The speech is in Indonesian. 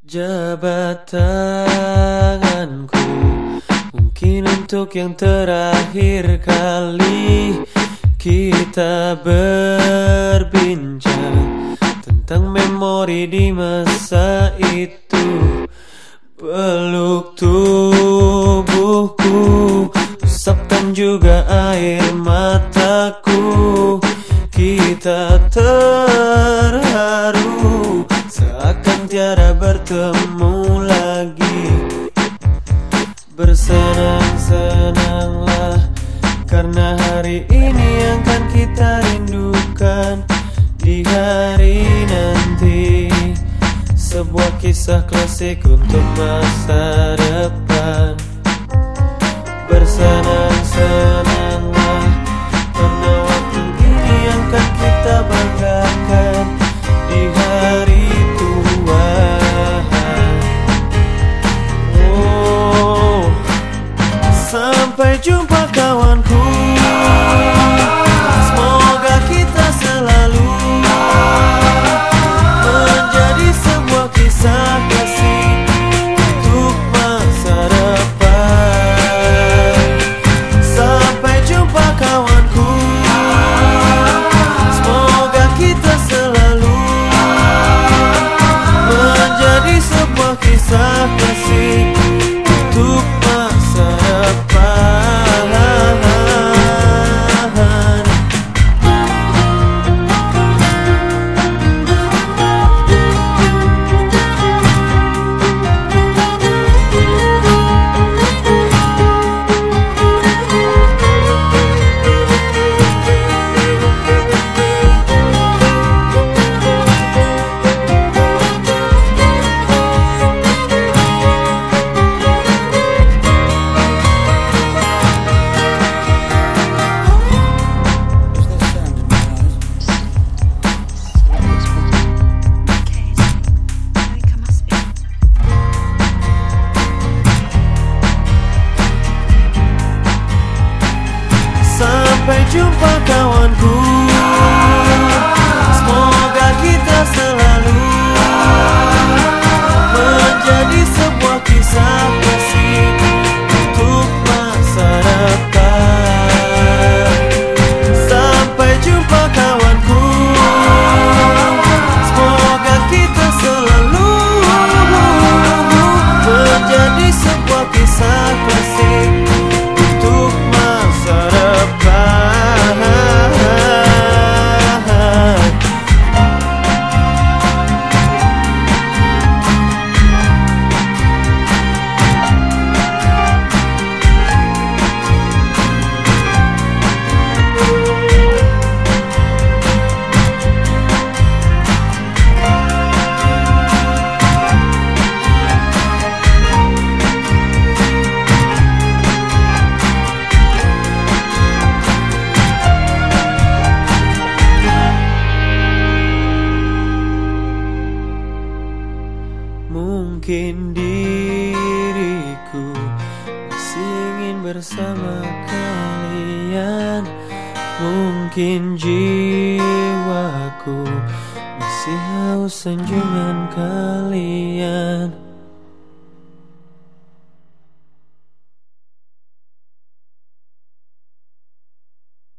Jabat tanganku Mungkin untuk yang terakhir kali Kita berbincang Tentang memori di masa itu. Peluk tubuhku Usapkan juga air mataku. Kita terharu tiada bertemu lagi. Bersenang-senanglah Karena hari ini yang akan kita rindukan Di hari nanti. Sebuah kisah klasik untuk masa depan. Bersenang-senanglah Sampai jumpa kawanku Sampai jumpa kawanku Mungkin diriku masih ingin bersama kalian. Mungkin jiwaku masih haus sanjungan kalian